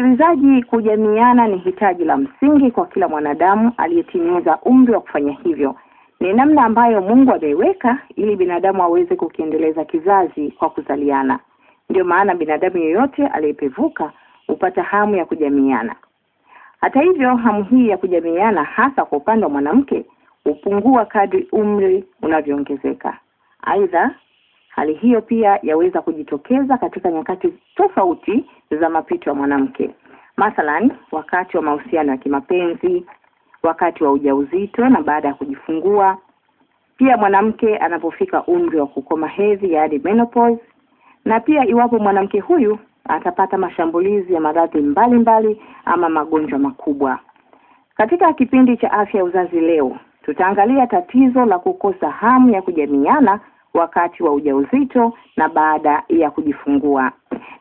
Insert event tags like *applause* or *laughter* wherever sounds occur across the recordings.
Msikilizaji, kujamiana ni hitaji la msingi kwa kila mwanadamu aliyetimiza umri wa kufanya hivyo. Ni namna ambayo Mungu ameiweka ili binadamu aweze kukiendeleza kizazi kwa kuzaliana. Ndio maana binadamu yeyote aliyepevuka hupata hamu ya kujamiana. Hata hivyo, hamu hii ya kujamiana hasa kwa upande wa mwanamke hupungua kadri umri unavyoongezeka. Aidha, hali hiyo pia yaweza kujitokeza katika nyakati tofauti za mapito ya mwanamke. Mathalan, wakati wa mahusiano ya kimapenzi, wakati wa ujauzito na baada ya kujifungua. Pia mwanamke anapofika umri wa kukoma hedhi, yaani menopause, na pia iwapo mwanamke huyu atapata mashambulizi ya maradhi mbalimbali ama magonjwa makubwa. Katika kipindi cha afya ya uzazi leo, tutaangalia tatizo la kukosa hamu ya kujamiana wakati wa ujauzito na baada ya kujifungua.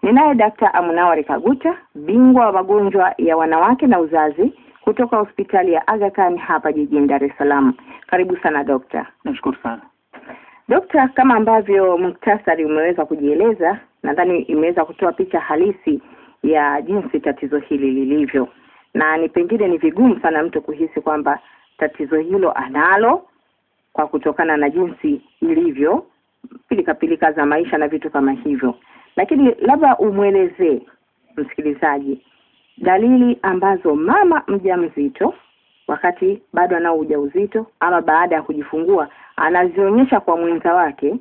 Ninaye Dkt. Amunawari Kaguta, bingwa wa magonjwa ya wanawake na uzazi kutoka hospitali ya Aga Khan hapa jijini Dar es Salaam. Karibu sana dokta. Nashukuru sana. Dokta, kama ambavyo muktasari umeweza kujieleza, nadhani imeweza kutoa picha halisi ya jinsi tatizo hili lilivyo, na ni pengine ni vigumu sana mtu kuhisi kwamba tatizo hilo analo kwa kutokana na jinsi ilivyo pilika pilika za maisha na vitu kama hivyo, lakini labda umwelezee msikilizaji dalili ambazo mama mjamzito wakati bado anao ujauzito ama baada ya kujifungua anazionyesha kwa mwenza wake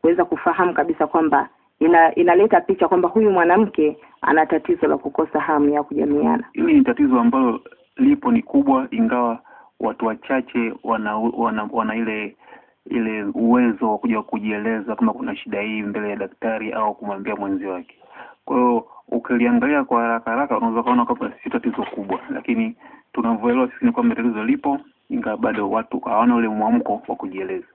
kuweza kufahamu kabisa kwamba ina, inaleta picha kwamba huyu mwanamke ana tatizo la kukosa hamu ya kujamiana. Hili ni tatizo ambalo lipo ni kubwa, ingawa watu wachache wana, wana, wana ile ile uwezo wa kuja kujieleza kama kuna shida hii mbele ya daktari au kumwambia mwenzi wake. Kwa hiyo ukiliangalia kwa haraka haraka unaweza kuona kwamba si tatizo kubwa, lakini tunavyoelewa sisi ni kwamba tatizo lipo, ingawa bado watu hawana ule mwamko wa kujieleza.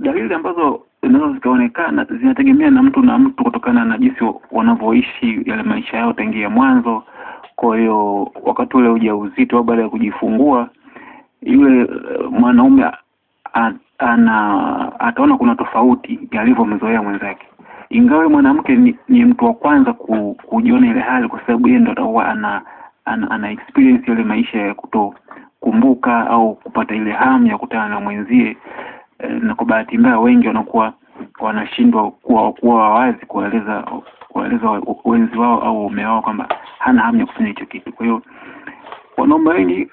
Dalili ambazo zinaweza zikaonekana zinategemea na mtu na mtu kutokana na jinsi wanavyoishi yale maisha yao tangia mwanzo. Kwa hiyo wakati ule ujauzito au baada ya kujifungua, yule uh, mwanaume ana ataona kuna tofauti alivyomzoea mwenzake. Ingawa mwanamke ni, ni mtu wa kwanza ku, kujiona ile hali kwa sababu yeye ndo atakuwa ana, ana ana experience ile maisha ya kutokumbuka au kupata ile hamu ya kutana na mwenzie e, na kwa bahati mbaya wengi wanakuwa wanashindwa kuwa kuwa wazi kueleza kueleza wenzi wao au ume wao kwamba hana hamu ya kufanya hicho kitu. Kwa hiyo wanaume wengi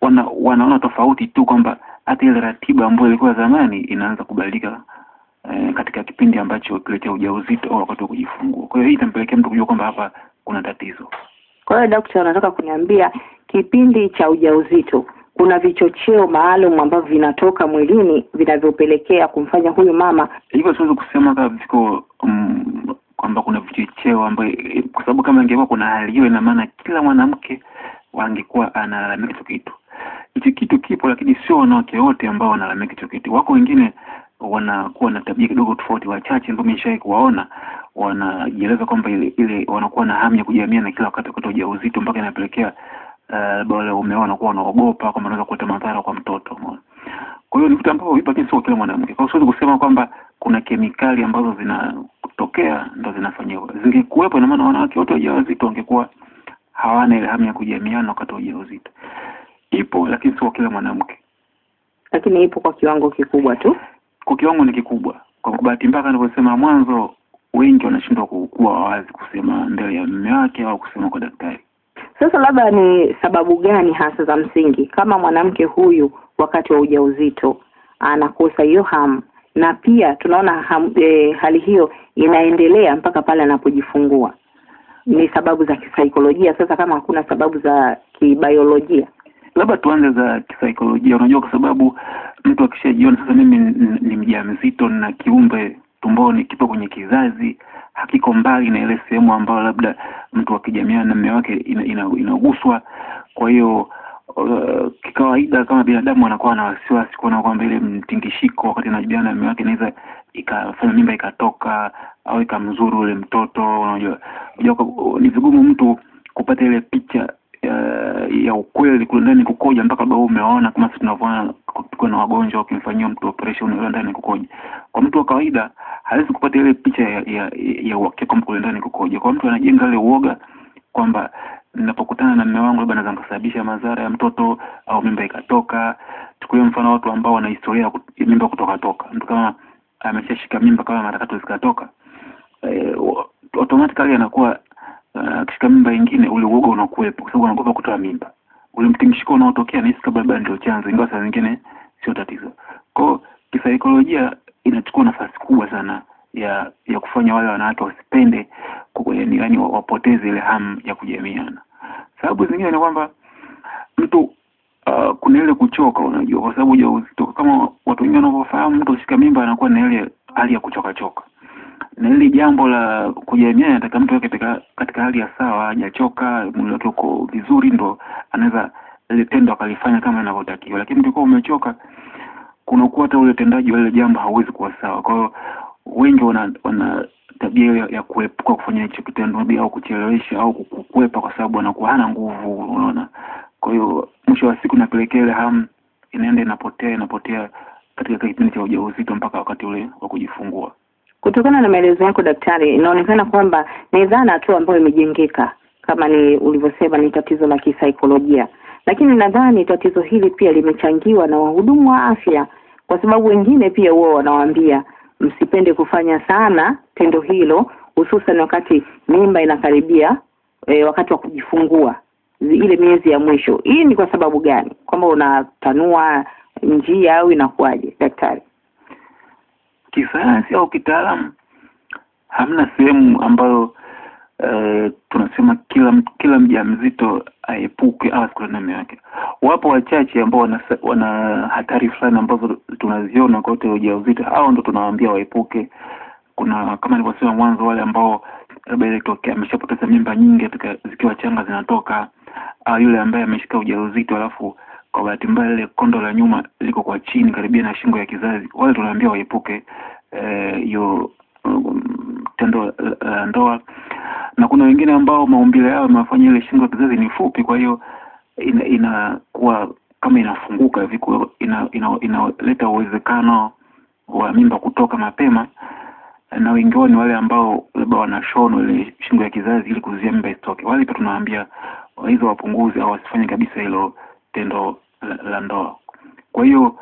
wana, wanaona tofauti tu kwamba hata ile ratiba ambayo ilikuwa zamani inaanza kubadilika eh, katika kipindi ambacho kile cha ujauzito au wakati wa kujifungua. Kwa hiyo hii itampelekea mtu kujua kwamba hapa kuna tatizo. Kwa hiyo daktari, anataka kuniambia kipindi cha ujauzito kuna vichocheo maalum ambavyo vinatoka mwilini vinavyopelekea kumfanya huyu mama Hivyo siwezi kusema kama viko mm, kwamba kuna vichocheo ambayo, kwa sababu kama ingekuwa kuna hali hiyo, ina maana kila mwanamke wangekuwa analalamika hicho kitu. Hicho kitu kipo, lakini sio wanawake wote ambao wanalalamika hicho kitu. Wako wengine wanakuwa na tabia kidogo tofauti, wachache ambao nimeshawahi kuwaona wanajieleza kwamba ile ile wanakuwa na hamu ya kujamia na kila wakati wa ujauzito mpaka inapelekea uh, wale waume wao wanakuwa wanaogopa kwamba wanaweza kuleta madhara kwa mtoto. Kwa hiyo ni vitu ambavyo vipo, sio kila mwanamke. Kwa hiyo siwezi kusema kwamba kuna kemikali ambazo zinatokea ndo zinafanyiwa. Zingekuwepo, ina maana wanawake wote wajawazito wangekuwa hawana ile hamu ya kujamiana wakati wa ujauzito. Ipo, lakini sio kila mwanamke. lakini ipo kwa kiwango kikubwa tu. Kwa kiwango ni kikubwa. Kwa bahati mbaya, nilivyosema mwanzo, wengi wanashindwa kuwa wazi kusema mbele ya mume wake au kusema kwa daktari. Sasa labda ni sababu gani hasa za msingi kama mwanamke huyu wakati wa ujauzito anakosa hiyo hamu, na pia tunaona ham, e, hali hiyo inaendelea mpaka pale anapojifungua? Ni sababu za kisaikolojia. Sasa kama hakuna sababu za kibiolojia, labda tuanze za kisaikolojia. Unajua, kwa sababu mtu akishajiona sasa, mimi ni- mja mzito na kiumbe tumboni kipo kwenye kizazi, hakiko mbali na ile sehemu ambayo labda mtu akijamiana na mume wake inaguswa, ina- ina-. Kwa hiyo uh, kikawaida kama binadamu anakuwa na wasiwasi kuona kwamba ile mtingishiko wakati anajamiana na mume wake inaweza ikafanya mimba ikatoka au ikamzuru ule mtoto. Unajua, unajua ni vigumu mtu kupata ile picha ya, ya ukweli kule ndani kukoja mpaka bado umeona kama sisi tunavyoona kukiwa na wagonjwa wakimfanyia mtu operation kule ndani kukoja. Kwa mtu wa kawaida hawezi kupata ile picha ya ya, ya uhakika kwamba kule ndani kukoja. Kwa mtu anajenga ile uoga kwamba ninapokutana na mume wangu labda naweza nikasababisha madhara ya mtoto au mimba ikatoka. Chukulia mfano watu ambao wana historia ya mimba kutoka toka, mtu kama ameshashika mimba kama mara tatu zikatoka, e, automatically anakuwa uh, akishika mimba ingine ule uoga unakuwepo kwa sababu anaogopa kutoa mimba. Ule mtingishiko unaotokea nahisi kama labda ndio chanzo, ingawa saa zingine sio tatizo. Kwa hiyo kisaikolojia inachukua nafasi kubwa sana ya ya kufanya wale wanawake wasipende yaani wapoteze ile hamu ya kujamiana. Sababu zingine ni kwamba mtu uh, kuna ile kuchoka, unajua, kwa sababu ujauzito kama watu wengine wanavyofahamu, mtu ushika mimba anakuwa na ile hali ya kuchoka choka, na hili jambo la kujamiana nataka mtu katika, katika hali ya sawa, hajachoka, mwili wake uko vizuri, ndo anaweza ile tendo akalifanya kama inavyotakiwa, lakini ukiwa umechoka kuna kuwa hata ule utendaji wa ile jambo hauwezi kuwa sawa. Kwa hiyo wengi wana wana tabia ya, ya kuepuka kufanya hicho kitendo au kuchelewesha au kukwepa kwa sababu anakuwa hana nguvu, unaona. Kwa hiyo mwisho wa siku napelekea ile hamu inaenda inapotea inapotea katika kipindi cha ujauzito mpaka wakati ule wa kujifungua. Kutokana na maelezo yako daktari, inaonekana kwamba ni dhana tu ambayo imejengeka, kama ni ulivyosema, ni tatizo la kisaikolojia, lakini nadhani tatizo hili pia limechangiwa na wahudumu wa afya, kwa sababu wengine pia huwa wanawaambia msipende kufanya sana tendo hilo, hususan wakati mimba inakaribia e, wakati wa kujifungua ile miezi ya mwisho. Hii ni kwa sababu gani? Kwamba unatanua njia au inakuwaje, daktari? Kisayansi au kitaalamu hamna sehemu ambayo Uh, tunasema kila kila mjamzito aepuke au asikule wake. Wapo wachache ambao wana, wana hatari fulani ambazo tunaziona kwa wote ujauzito, hao ndo tunawaambia waepuke. Kuna kama nilivyosema mwanzo, wale ambao labda ilitokea ameshapoteza mimba nyingi zikiwa changa zinatoka, au yule ambaye ameshika ujauzito alafu kwa bahati mbaya lile kondo la nyuma liko kwa chini karibia na shingo ya kizazi, wale tunaambia waepuke eh, hiyo um, tendo la uh, ndoa. Na kuna wengine ambao maumbile yao yamewafanya ile shingo ya kizazi ni fupi, kwa hiyo inakuwa ina kama inafunguka hivi, inaleta ina ina- uwezekano wa mimba kutoka mapema, na wengi wao ni wale ambao labda wanashonwa ile shingo ya kizazi ili kuzuia mimba isitoke. Wale pia tunawaambia hizo wapunguze au wasifanye kabisa hilo tendo la, ndoa. Kwa hiyo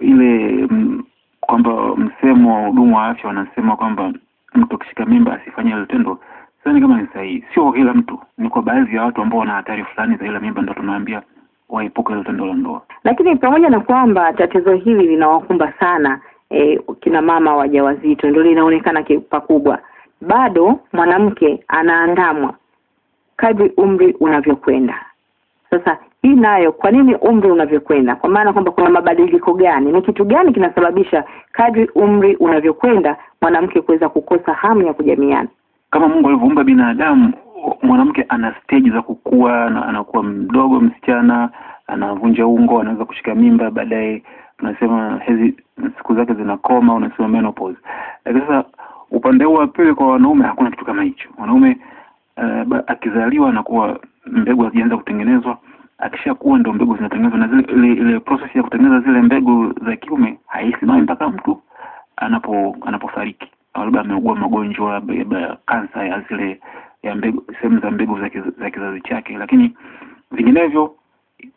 ile mm, kwamba msemo wa hudumu wa afya wanasema kwamba mtu akishika mimba asifanye hilo tendo, sidhani kama ni sahihi. Sio kila mtu, ni kwa baadhi ya watu ambao wana hatari fulani za ile mimba, ndo tunaambia waepuke hilo tendo la ndoa. Lakini pamoja na kwamba tatizo hili linawakumba sana e, kina mama wajawazito, ndio linaonekana pakubwa, bado mwanamke anaandamwa kadri umri unavyokwenda. Sasa hii nayo, kwa nini umri unavyokwenda? Kwa maana kwamba kuna mabadiliko gani? Ni kitu gani kinasababisha kadri umri unavyokwenda mwanamke kuweza kukosa hamu ya kujamiana? Kama Mungu alivyoumba binadamu, mwanamke ana stage za kukua, na anakuwa mdogo msichana, anavunja ungo, anaweza kushika mimba, baadaye tunasema hizi siku zake zinakoma, unasema menopause. Lakini sasa upande huu wa pili kwa wanaume hakuna kitu kama hicho. Mwanaume uh, akizaliwa anakuwa mbegu hazijaanza kutengenezwa, akishakuwa ndo mbegu zinatengenezwa, na zile ile, process ya kutengeneza zile mbegu za kiume haisimami mpaka mtu anapo anapofariki au labda ameugua magonjwa labda kansa ya zile ya mbegu sehemu za mbegu za, za kizazi chake, lakini vinginevyo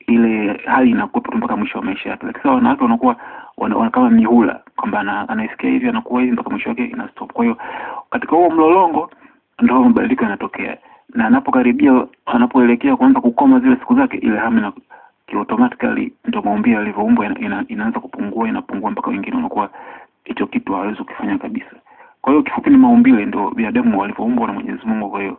ile hali inakuwepo tu mpaka mwisho wa maisha yake. Lakini sasa wanawake wanakuwa wana, wana kama mihula kwamba anaisikia hivi anakuwa hivi mpaka mwisho wake ina stop. Kwa hiyo katika huo mlolongo ndio mabadiliko yanatokea, na anapokaribia anapoelekea kuanza kukoma zile siku zake, ile hamu na kiotomatikali ndio maumbile yalivyoumbwa ina, ina, inaanza kupungua inapungua mpaka wengine wanakuwa hicho kitu hawezi kukifanya kabisa. Kwa hiyo kifupi ni maumbile, ndio binadamu walivyoumbwa na Mwenyezi Mungu. Kwa hiyo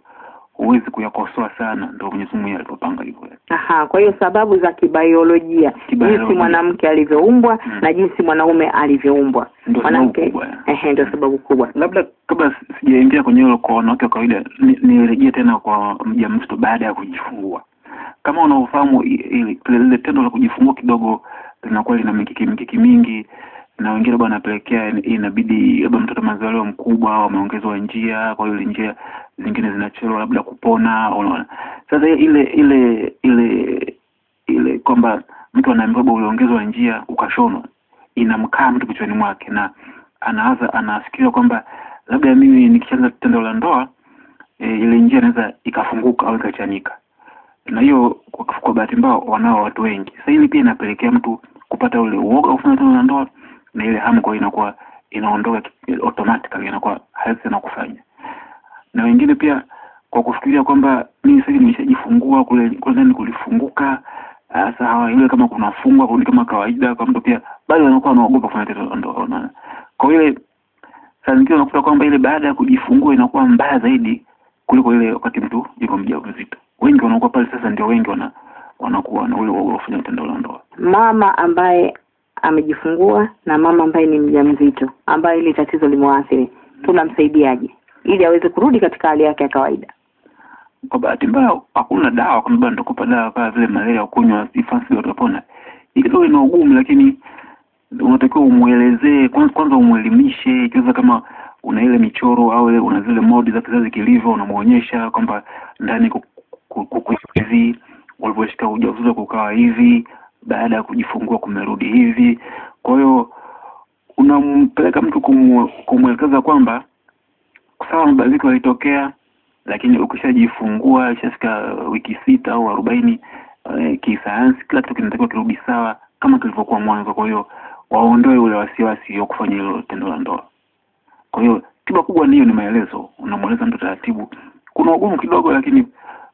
huwezi kuyakosoa sana, ndio Mwenyezi Mungu alivyopanga hivyo. Aha, kwa hiyo sababu za Kibaiolojia. jinsi mwanamke alivyoumbwa Mm. na jinsi mwanaume alivyoumbwa. Mwanamke kubwa. ehe, ndio sababu kubwa. Labda kabla sijaingia kwenye hilo kwa wanawake wa kawaida, nirejee ni- tena kwa mjamzito baada ya kujifungua. Kama unavyofahamu, ile tendo la kujifungua kidogo linakuwa lina mikiki mikiki mingi, na wengine labda wanapelekea inabidi labda mtoto amezaliwa mkubwa au ameongezwa njia, kwa hiyo njia zingine zinachelewa labda kupona. Unaona, sasa ile ile ile ile kwamba mtu anaambiwa labda uliongezwa njia ukashonwa, inamkaa mtu kichwani mwake na anaanza anafikiria kwamba labda mimi nikianza tendo la ndoa e, ile njia inaweza ikafunguka au ikachanika. na hiyo kwa, kwa bahati mbaya wanao watu wengi. Sasa hili pia inapelekea mtu kupata ule uoga kufanya tendo la ndoa na ile hamu kwa inakuwa inaondoka automatically, inakuwa hawezi tena kufanya. Na wengine pia kwa kufikiria kwamba mimi sasa nimeshajifungua kule kule ndani kulifunguka, sasa hawa ile kama kunafungwa kurudi kama kawaida, kwa mtu pia bado wanakuwa wanaogopa kufanya tendo ndoa. Kwa ile saa zingine unakuta kwamba ile baada ya kujifungua inakuwa mbaya zaidi kuliko ile wakati mtu yuko mjamzito. Wengi wanakuwa pale sasa, ndio wengi wana wanakuwa na ule uoga wa kufanya tendo la ndoa. mama ambaye amejifungua na mama ambaye ni mjamzito ambaye ile tatizo limewaathiri. Tunamsaidiaje ili aweze kurudi katika hali yake ya kawaida? Kwa bahati mbaya hakuna dawa kama bado nitakupa dawa kama vile malaria kunywa sifasi utapona. Kidogo ina ugumu, lakini unatakiwa umwelezee kwanza, kwanza umwelimishe, ikiweza kama una ile michoro au una zile modi za kizazi kilivyo, unamuonyesha kwamba ndani ku- ku- kuku hivi, ulivyoshika ujauzito kukawa hivi, baada ya kujifungua kumerudi hivi. Kwa hiyo unampeleka mtu kumwelekeza kwamba sawa, mabadiliko yalitokea, lakini ukishajifungua ishafika wiki sita au arobaini eh, kisayansi kila kitu kinatakiwa kirudi sawa kama kilivyokuwa mwanzo. Kwa hiyo waondoe ule wasiwasi wa kufanya hilo tendo la ndoa. Kwa hiyo tiba kubwa ndiyo ni maelezo, unamweleza mtu taratibu. Kuna ugumu kidogo, lakini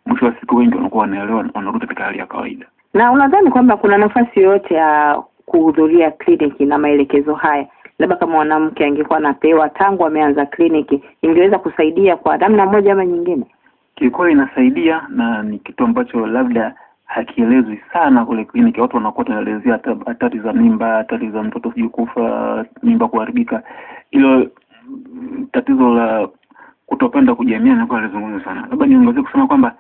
mwisho wa siku wengi wanakuwa wanaelewa, wanarudi katika hali ya kawaida. Na unadhani kwamba kuna nafasi yoyote ya kuhudhuria kliniki na maelekezo haya labda kama mwanamke angekuwa anapewa tangu ameanza kliniki ingeweza kusaidia kwa namna moja ama nyingine Kiukweli inasaidia na ni kitu ambacho labda hakielezwi sana kule kliniki. Watu wanakuwa tunaelezea hatari za mimba, hatari za mtoto sijui kufa, mimba kuharibika. Hilo mm, tatizo la kutopenda kujamiana nakuwa alizungumza sana. Labda niongezee kusema kwamba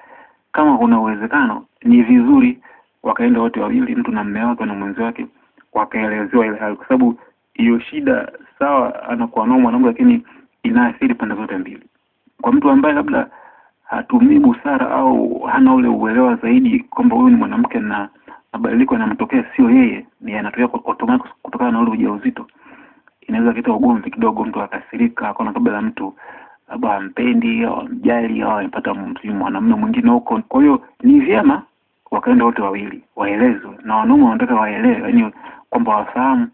kama kuna uwezekano, ni vizuri wakaenda wote wawili, mtu na mume wake na mwenzi wake, wakaelezewa ile hali, kwa sababu hiyo shida sawa, anakuwa nao mwanamke, lakini inaathiri pande zote mbili. Kwa mtu ambaye labda hatumii busara au hana ule uelewa zaidi kwamba huyu ni mwanamke na mabadiliko yanamtokea sio yeye, ni yanatokea automatic kutokana na ule ujauzito, inaweza kuleta ugomvi kidogo, mtu akasirika, akaona kabla la mtu labda ampendi au amjali au amepata mwanamume mwingine huko. Kwa hiyo ni vyema wakaenda wote wawili waelezwe, na wanaume wanataka waelewe, yani kwamba wafahamu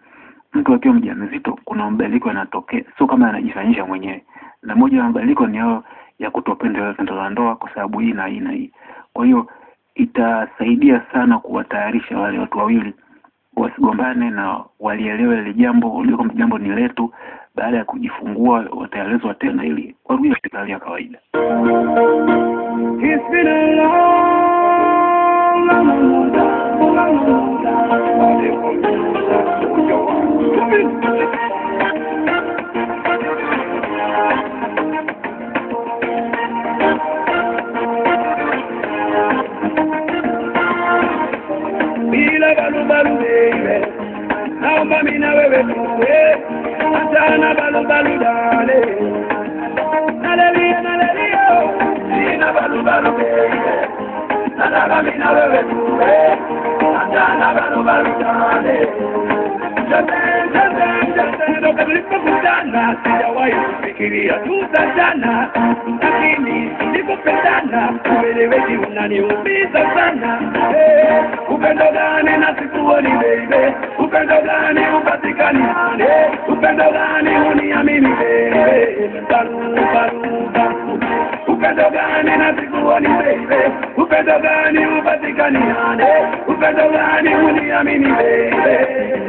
mtu akiwa mjamzito kuna mabadiliko yanatokea, sio kama anajifanyisha mwenyewe. Na moja ya mabadiliko ni hayo ya kutopenda tendo la ndoa kwa sababu hii na hii na hii. Kwa hiyo itasaidia sana kuwatayarisha wale watu wawili wasigombane na walielewe ile jambo kwamba jambo ni letu. Baada ya kujifungua wataelezwa tena ili warudi hospitali ya kawaida. Naomba mimi na wewe tuwe achana balubalu dale, nalelia nalelia, sina balubalu baby, nataka mimi na wewe tuwe balubalu dale. Tulipokutana sijawahi kufikiria tutachana, lakini tulipopendana ueleweki unaniumiza sana. Upendo gani na sikuoni baby, upendo gani upatikani upendo gani uniamini baby, baru upendo gani nasikuwa ni wewe, upendo gani upatikani nane, upendo gani uniamini wewe.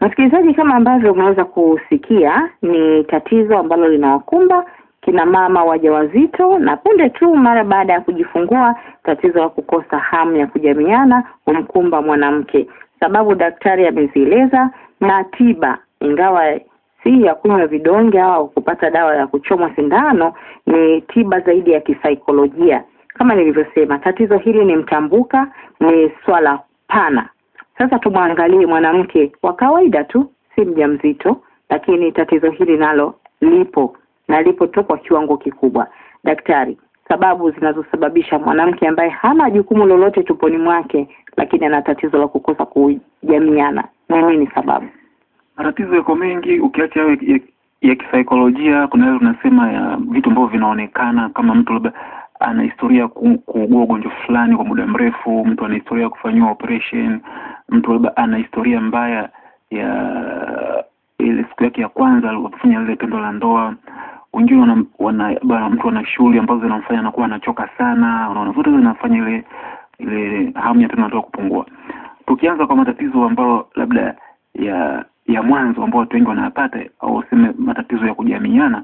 Msikilizaji, kama ambavyo umeweza kusikia, ni tatizo ambalo linawakumba kina mama wajawazito na punde tu mara baada ya kujifungua, tatizo la kukosa hamu ya kujamiana humkumba mwanamke. Sababu daktari amezieleza na tiba, ingawa si ya kunywa vidonge au kupata dawa ya kuchomwa sindano, ni tiba zaidi ya kisaikolojia. Kama nilivyosema, tatizo hili ni mtambuka, ni swala pana. Sasa tumwangalie mwanamke wa kawaida tu, si mjamzito, lakini tatizo hili nalo lipo na lipo tu kwa kiwango kikubwa. Daktari, sababu zinazosababisha mwanamke ambaye hana jukumu lolote tuponi mwake, lakini ana tatizo la kukosa kujamiana, ni nini sababu? Matatizo yako mengi, ukiacha hayo ya, ya kisaikolojia, kuna yale tunasema ya vitu ambavyo vinaonekana kama mtu labda ana historia kuugua ugonjwa fulani kwa muda mrefu mtu ana historia ya kufanyiwa operation mtu labda ana historia mbaya ya ile siku yake ya kwanza alipofanya lile tendo la ndoa. Wengine wana, wana bana mtu ana shughuli ambazo zinamfanya anakuwa anachoka sana unaona zote zinafanya ile ile hamu ya tendo la ndoa kupungua. Tukianza kwa matatizo ambayo labda ya ya mwanzo ambao watu wengi wanayapata au useme matatizo ya kujamiana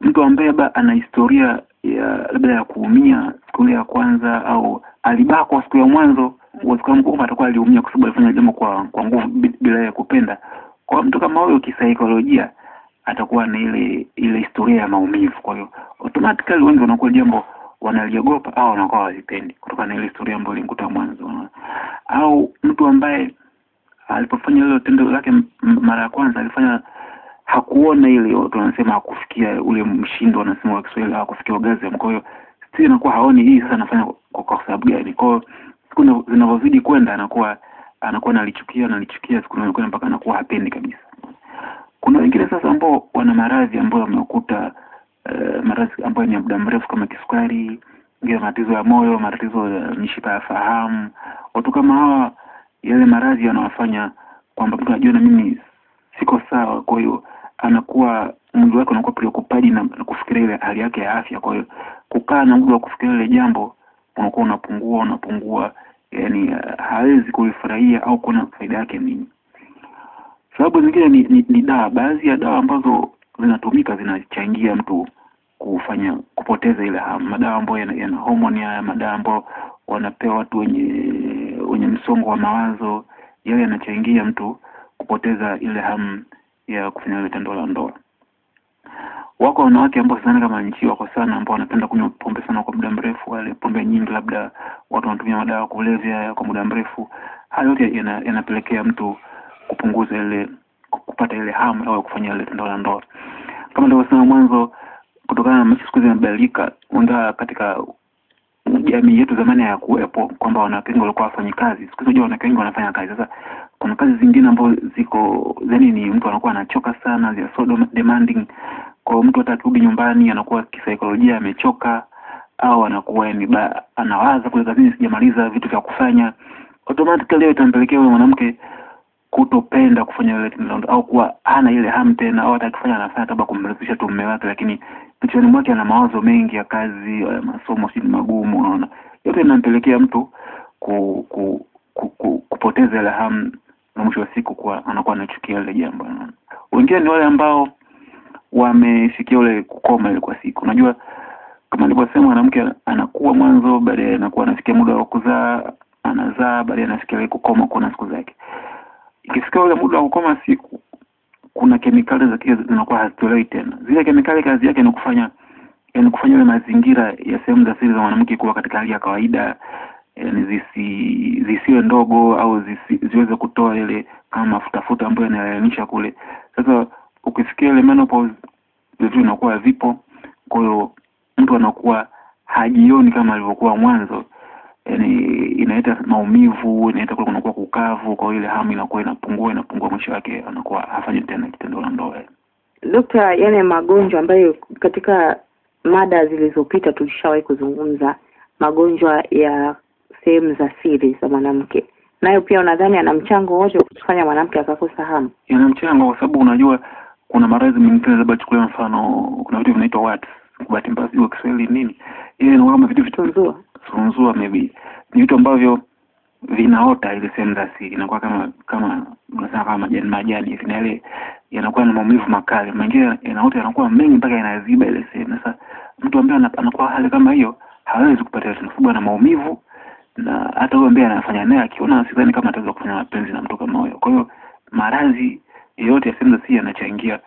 mtu ambaye ba ana historia ya labda ya kuumia siku ya kwanza au alibakwa siku ya mwanzo uwezekano atakuwa aliumia kwa sababu alifanya jambo kwa kwa nguvu bila ya kupenda. Kwa mtu kama huyo kisaikolojia atakuwa na ile ile historia ya maumivu. Kwa hiyo automatically wengi wanakuwa jambo wanaliogopa au wanakuwa walipendi kutokana na ile historia ambayo ilimkuta mwanzo. Au mtu ambaye alipofanya ile tendo lake mara ya kwanza alifanya hakuona ile watu wanasema hakufikia ule mshindo wanasema wa Kiswahili hakufikia orgasm. Kwa hiyo still inakuwa haoni hii sasa anafanya kwa, kwa sababu gani. Kwa hiyo siku zinavyozidi kwenda anakuwa anakuwa analichukia analichukia, siku zinazokwenda mpaka anakuwa hapendi kabisa. Kuna wengine sasa ambao wana maradhi ambayo wamekuta uh, maradhi ambayo ni ya muda mrefu kama kisukari matatizo ya moyo matatizo ya mishipa ya fahamu. Watu kama hawa yale maradhi yanawafanya kwamba mtu anajua na mimi siko sawa kwa hiyo anakuwa mwili wake unakuwa preoccupied na, kufikiria ile hali yake ya afya. Kwa hiyo kukaa na muda wa kufikiria ile jambo unakuwa unapungua unapungua. Yani uh, hawezi kulifurahia au kuona faida yake nini. Sababu zingine ni, ni, ni dawa. Baadhi ya dawa ambazo zinatumika zinachangia mtu kufanya kupoteza ile hamu. Madawa ambayo yana, yana homoni haya madawa ambayo wanapewa watu wenye wenye msongo wa mawazo yale yanachangia mtu kupoteza ile hamu ya kufanya ile tendo la ndoa. Wako wanawake ambao sana kama nchi wako sana ambao wanapenda kunywa pombe sana kwa muda mrefu wale pombe nyingi labda watu wanatumia madawa ya kulevya kwa muda mrefu. Haya yote yana- yanapelekea mtu kupunguza ile kupata ile hamu au ya kufanya ile tendo la ndoa. Kama nilivyosema mwanzo kutokana na maisha siku hizi katika jamii yetu zamani hayakuwepo kwamba wanawake wengi walikuwa wafanyi kazi. Siku hizi wanawake wengi wanafanya kazi. Sasa kuna kazi zingine ambazo ziko yani ni mtu anakuwa anachoka sana they so demanding. Kwa mtu hata akirudi nyumbani anakuwa kisaikolojia amechoka au anakuwa ni anawaza kule kazini sijamaliza vitu vya kufanya. Automatically leo itampelekea huyo mwanamke kutopenda kufanya tendo au kuwa hana ile hamu tena au hata akifanya anafanya kama kumridhisha tu mume wake lakini kichwani mwake ana mawazo mengi ya kazi ya masomo si magumu unaona. Yote inampelekea mtu ku, ku, ku, ku, kupoteza ile hamu na mwisho wa siku kuwa anakuwa anachukia ile jambo unaona. wengine ni wale ambao wamefikia ule kukoma ile kwa siku. Unajua kama nilivyosema mwanamke anakuwa mwanzo baadaye anakuwa anafikia muda wa kuzaa anazaa baadaye anafikia ile kukoma kuona siku zake ikifika ule muda wa kukoma siku kuna kemikali za kile zinakuwa hazitolewi tena. Zile kemikali kazi yake ni kufanya yani kufanya ile mazingira ya sehemu za siri za mwanamke kuwa katika hali ya kawaida yani zisi zisiwe ndogo au zisi, ziweze kutoa ile kama mafutafuta ambayo yanalainisha kule. Sasa ukifikia ile menopause vitu inakuwa vipo kwa hiyo mtu anakuwa hajioni kama alivyokuwa mwanzo yani inaleta maumivu inaleta kule kunakuwa kukavu kwa hiyo ile hamu inakuwa inapungua inapungua mwisho wake anakuwa hafanyi tena kitendo la ndoa. Dokta, yale magonjwa ambayo katika mada zilizopita tulishawahi kuzungumza, magonjwa ya sehemu za siri za mwanamke, nayo pia unadhani ana mchango wote kufanya mwanamke akakosa hamu? Yana mchango kwa sababu unajua kuna maradhi mengine labda chukulia mfano kuna vitu vinaitwa wat bahati mbaya sijui kwa Kiswahili nini. Ile ni kama vitu vitu Tunzua. maybe ni vitu ambavyo vinaota ile sehemu za siri inakuwa kama kama unasema kama majani majani hivi na ile yanakuwa na maumivu makali. Mengine yanaota yanakuwa mengi mpaka yanaziba ile sehemu. Sasa mtu ambaye anakuwa hali kama hiyo hawezi kupata ile sababu na maumivu na hata huyo ambaye anafanya naye akiona sidhani kama ataweza kufanya mapenzi na mtu kama huyo. Kwa hiyo maradhi yote ya sehemu za siri yanachangia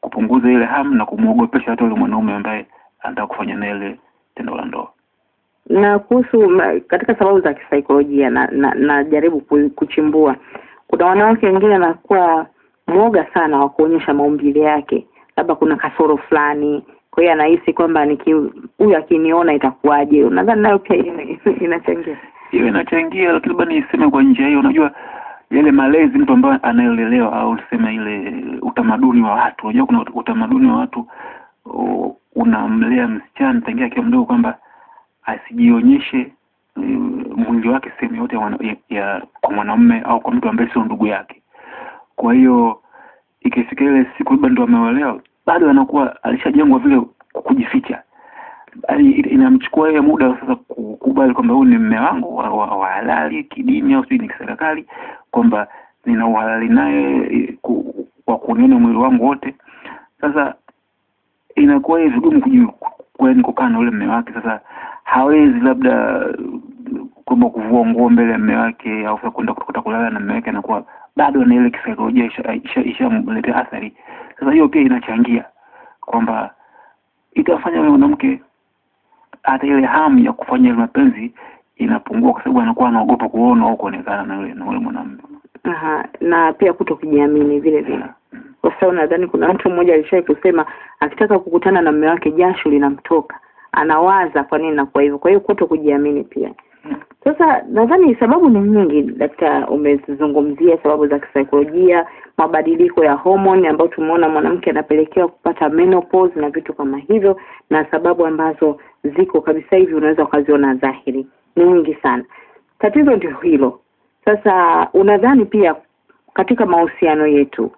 kupunguza ile hamu na kumwogopesha hata yule mwanaume ambaye anataka kufanya naye ile tendo la ndoa Na kuhusu katika sababu za kisaikolojia na na najaribu ku- kuchimbua, kuna wanawake wengine anakuwa mwoga sana wa kuonyesha maumbile yake, labda kuna kasoro fulani, kwa hiyo anahisi kwamba niki huyu akiniona itakuwaje. Unadhani nayo pia *laughs* inachangia? hiyo inachangia lakini labda niseme kwa njia hiyo unajua yale malezi mtu ambaye anaelelewa au sema ile utamaduni wa watu unajua kuna utamaduni wa watu unamlea msichana tangia akiwa mdogo kwamba asijionyeshe mm, mwili wake sehemu yote ya, ya, kwa mwanamume au kwa mtu ambaye sio ndugu yake. Kwa hiyo ikifika ile siku ndo ameolewa bado anakuwa alishajengwa vile kujificha. Bali inamchukua yeye muda sasa kukubali kwamba huyu ni mme wangu wa, wa, wa halali kidini au sijui ni kiserikali kwamba nina uhalali naye eh, kwa kuniona mwili wangu wote. Sasa inakuwa yeye vigumu kukaa na ule mme wake sasa hawezi labda kwamba kuvua nguo mbele ya mme wake au kwenda kutoka kulala na mme wake anakuwa bado na ile kisaikolojia ishamletea athari. Sasa hiyo pia inachangia kwamba itafanya yule mwanamke hata ile hamu ya kufanya ile mapenzi inapungua kwa sababu anakuwa anaogopa kuona au kuonekana na yule na yule mwanamume. Aha, na pia kuto kujiamini vile. Vile kwa sababu nadhani kuna mtu mmoja alishawahi kusema akitaka kukutana na mme wake jasho linamtoka anawaza kwa nini nakuwa hivyo. Kwa hiyo kuto kujiamini pia. Sasa nadhani sababu ni nyingi dakta umezizungumzia sababu za kisaikolojia mabadiliko ya homoni ambayo tumeona mwanamke anapelekewa kupata menopause na vitu kama hivyo na sababu ambazo ziko kabisa hivi unaweza ukaziona dhahiri. Ni nyingi sana. Tatizo ndio hilo. Sasa unadhani pia katika mahusiano yetu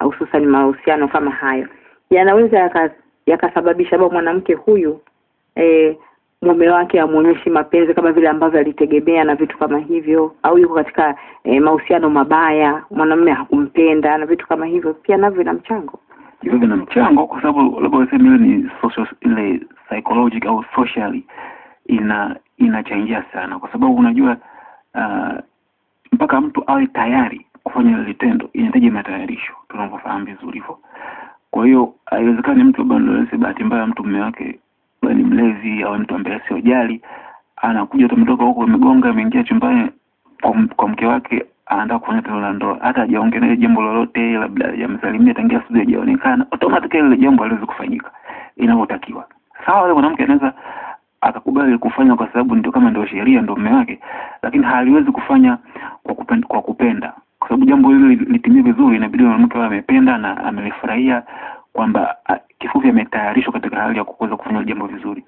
hususan mahusiano kama hayo yanaweza yaka- yakasababisha labda mwanamke huyu eh, mume wake amwonyeshi mapenzi kama vile ambavyo alitegemea na vitu kama hivyo au yuko katika eh, mahusiano mabaya mwanamume hakumpenda na vitu kama hivyo pia navyo ina mchango. Hivyo vina mchango kwa sababu labda useme ile ni social ile psychological au socially ina inachangia sana kwa sababu unajua uh, mpaka mtu awe tayari kufanya ile vitendo inahitaji matayarisho tunavyofahamu vizuri hivyo. Kwa hiyo haiwezekani mtu labda bahati mbaya mtu mume wake labda ni mlezi au mtu ambaye siojali anakuja tumetoka huko amegonga ameingia chumbani kwa, kwa mke wake anaenda kufanya tendo la ndoa. Hata hajaongelea jambo lolote labda hajamsalimia tangia asubuhi hajaonekana automatically ile jambo haliwezi kufanyika inavyotakiwa. Sawa yule mwanamke anaweza akakubali kufanya kwa sababu ndio kama ndio sheria ndio mume wake lakini haliwezi kufanya kwa kupenda, kwa kupenda. Kwa sababu jambo hili litimie vizuri inabidi mwanamke amependa na amelifurahia kwamba kifupi ametayarishwa katika hali ya kuweza kufanya jambo vizuri.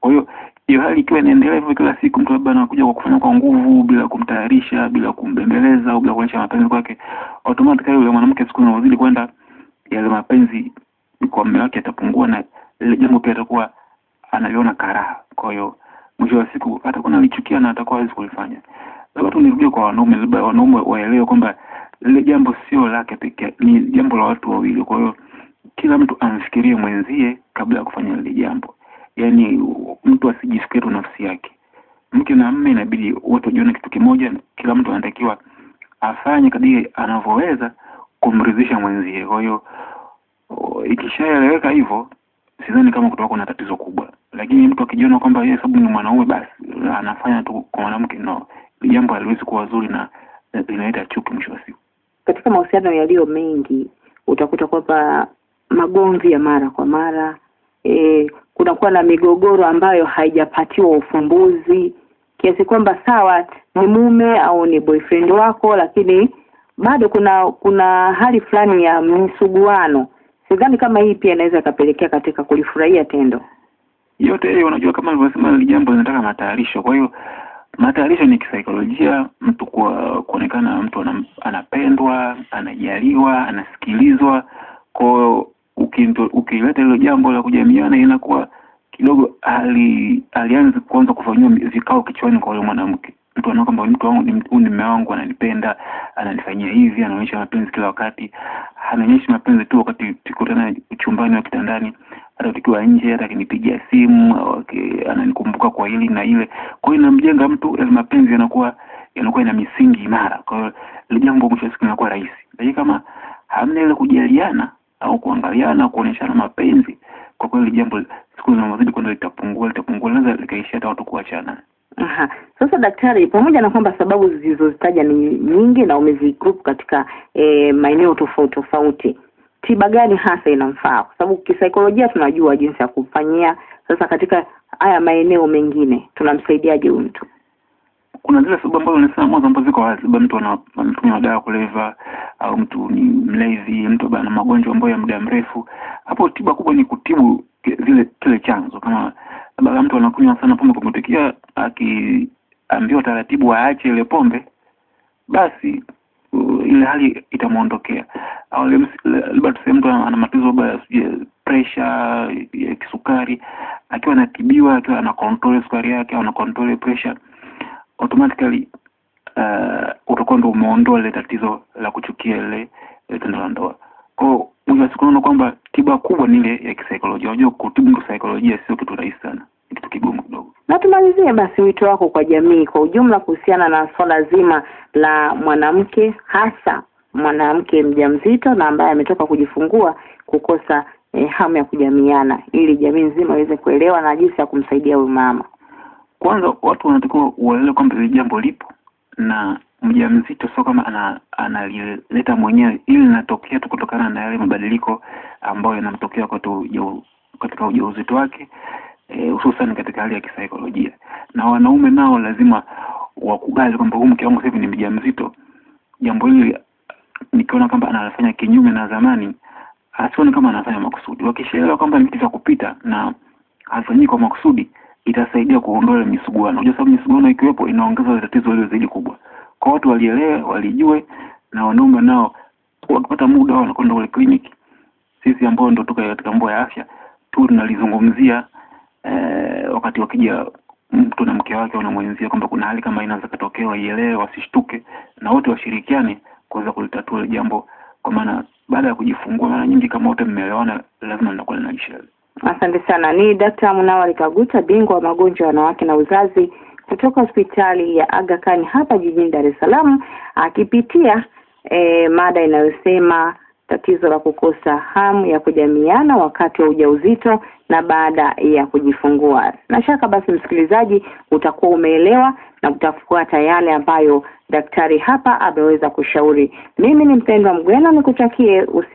Kwa hiyo hiyo hali ikiwa inaendelea hivyo kila siku mtu labda anakuja kwa kufanya kwa nguvu bila kumtayarisha bila kumbembeleza au bila kuonyesha mapenzi kwake automatically yule mwanamke siku zinazozidi kwenda yale mapenzi kwa mume wake yatapungua na ile jambo pia atakuwa analiona karaha kwa hiyo mwisho wa siku atakuwa analichukia na atakuwa hawezi kulifanya. Labda tu nirudie kwa wanaume labda wanaume waelewe kwamba lile jambo sio lake pekee ni jambo la watu wawili. Kwa hiyo kila mtu amfikirie mwenzie kabla ya kufanya lile jambo. Yaani mtu asijifikirie tu nafsi yake. Mke na mme inabidi wote wajione kitu kimoja kila mtu anatakiwa afanye kadiri anavyoweza kumridhisha mwenzie. Kwa hiyo ikishaeleweka hivyo sidhani kama kutoka kuna tatizo kubwa. Lakini mtu akijiona kwamba yeye sababu ni mwanaume basi anafanya tu kwa mwanamke no. Jambo haliwezi kuwa zuri na na linaleta chuki mwisho wa siku. Katika mahusiano yaliyo mengi utakuta kwamba magomvi ya mara kwa mara. E, kunakuwa na migogoro ambayo haijapatiwa ufumbuzi kiasi kwamba sawa ni mume au ni boyfriend wako lakini bado kuna kuna hali fulani ya msuguano. Sidhani kama hii pia inaweza ikapelekea katika kulifurahia tendo. Yote hiyo unajua kama nilivyosema hili jambo linataka matayarisho. Kwa hiyo matayarisho ni kisaikolojia. Mtu kuwa kuonekana mtu anapendwa anajaliwa anasikilizwa. Kwa ukinto- ukileta hilo jambo la kujamiana inakuwa kidogo ali alianza kuanza kufanyiwa vikao kichwani kwa yule mwanamke. Mtu anaona kwamba mtu wangu huyu ni mume wangu ananipenda ananifanyia hivi anaonyesha mapenzi kila wakati anaonyesha mapenzi tu wakati tukutana chumbani au kitandani hata tukiwa nje hata akinipigia simu okay, ananikumbuka kwa hili na ile. Kwa hiyo inamjenga mtu ya mapenzi yanakuwa yanakuwa ina misingi imara. Kwa hiyo jambo mwisho siku inakuwa rahisi. Lakini kama hamna ile kujaliana au kuangaliana kuonyeshana mapenzi kwa kweli jambo siku zinazozidi kwenda litapungua litapungua linaweza likaishia hata watu kuachana Aha. Sasa daktari, pamoja na kwamba sababu zilizozitaja ni nyingi na umezigroup katika e, maeneo tofauti tofauti, tiba gani hasa inamfaa? Kwa sababu kisaikolojia tunajua jinsi ya kufanyia Sasa katika haya maeneo mengine tunamsaidiaje huyu mtu? Kuna zile sababu ambazo nimesema mwanzo ambazo ziko wazi labda mtu anatumia madawa ya kuleva au mtu ni mlevi mtu ana magonjwa ambayo ya muda mrefu hapo tiba kubwa ni kutibu zile kile chanzo. Kama labda mtu anakunywa sana pombe kupindukia akiambiwa taratibu aache ile pombe basi uh, ile hali itamwondokea. Au labda tuseme mtu ana matatizo labda ya pressure ya kisukari akiwa anatibiwa akiwa ana control sukari yake au ana control pressure automatically uh, utakuwa ndo umeondoa ile tatizo la kuchukia ile ile tendo la ndoa. Kwa mwisho wa siku naona kwamba tiba kubwa ni ile ya kisaikolojia. Unajua kutibu mtu saikolojia sio kitu rahisi sana ni kitu kigumu kidogo. Na tumalizie basi wito wako kwa jamii kwa ujumla kuhusiana na swala zima la mwanamke hasa mwanamke mjamzito na ambaye ametoka kujifungua kukosa eh, hamu ya kujamiana ili jamii nzima iweze kuelewa na jinsi ya kumsaidia huyu mama kwanza watu wanatakiwa waelewe kwamba hili jambo lipo na mjamzito sio kama analileta ana mwenyewe. Ili linatokea tu kutokana na yale mabadiliko ambayo yanamtokea katika ujauzito wake hususan e, katika hali ya kisaikolojia. Na wanaume nao lazima wakubali kwamba huyu mke wangu sasa ni mjamzito. Jambo hili nikiona kwamba anafanya kinyume na zamani asione kama anafanya makusudi. Wakishaelewa kwamba ni vitu vya kupita na hafanyii kwa makusudi itasaidia kuondoa ile misuguano. Unajua sababu misuguano ikiwepo inaongeza tatizo hilo zaidi kubwa. Kwa watu walielewe walijue na wanaume nao wakipata muda wanakwenda kule kliniki sisi ambao ndo tuko katika mambo ya afya tu tunalizungumzia eh, wakati wakija mtu na mke wake wanamwenzia kwamba kuna hali kama inaweza katokea waielewe wasishtuke na wote washirikiane kuweza kulitatua ile jambo. Kwa maana baada ya kujifungua mara nyingi kama wote mmeelewana lazima linakuwa linaisha asante sana ni Dkt. munawari kaguta bingwa wa magonjwa ya wanawake na uzazi kutoka hospitali ya Aga Khan hapa jijini Dar es Salaam akipitia e, mada inayosema tatizo la kukosa hamu ya kujamiana wakati wa ujauzito na baada ya kujifungua. Na shaka basi, msikilizaji, utakuwa umeelewa na utafuata yale ambayo daktari hapa ameweza kushauri. Mimi ni mpendwa Mgwena, nikutakie usiku